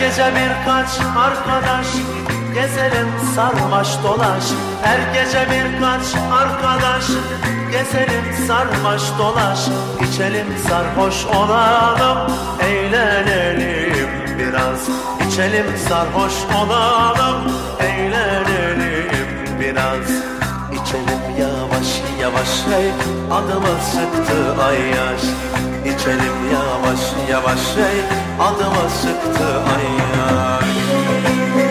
gece birkaç arkadaş Gezelim sarmaş dolaş. Her gece birkaç arkadaş Gezelim sarmaş dolaş. İçelim sarhoş olalım Eğlenelim biraz. İçelim sarhoş olalım Eğlenelim biraz. İçelim yavaş yavaş hey Adımı sıktı ay yaş İçelim yavaş yavaş hey Adımı sıktı ay yaş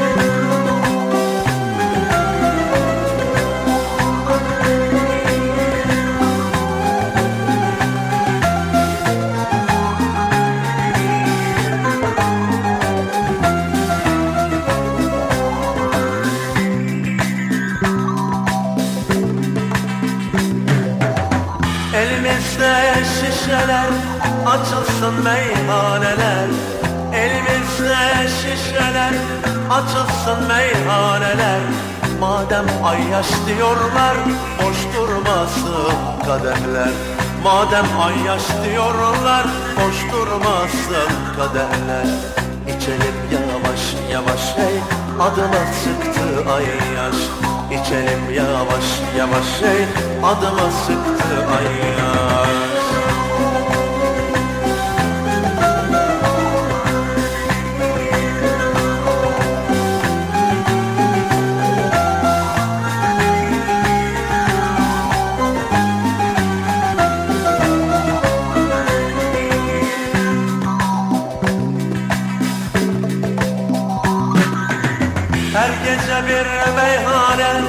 Elimizde şişeler açılsın meyhaneler. Elimizde şişeler açılsın meyhaneler. Madem ayyaş diyorlar boş durmasın kadehler Madem ayyaş diyorlar boş durmasın kadehler İçelim yavaş yavaş hey adıma sıktı ayyaş İçelim yavaş yavaş hey adıma sıktı ayyaş Her gece bir meyhane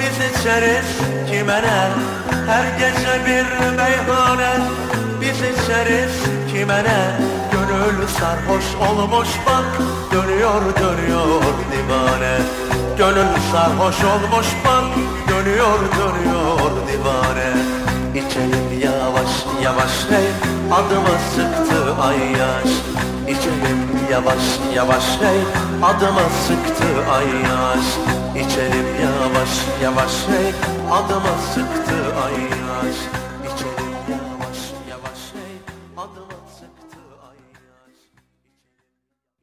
biz içeriz kime ne? Her gece bir meyhane biz içeriz kime ne? Gönül sarhoş olmuş bak dönüyor dönüyor divane. Gönül sarhoş olmuş bak dönüyor dönüyor divane. İçelim yavaş yavaş hey adımı sıktı ay yaş yavaş yavaş hey. Adıma sıktı ay yaş. İçelim yavaş yavaş hey. Adıma sıktı ay yaş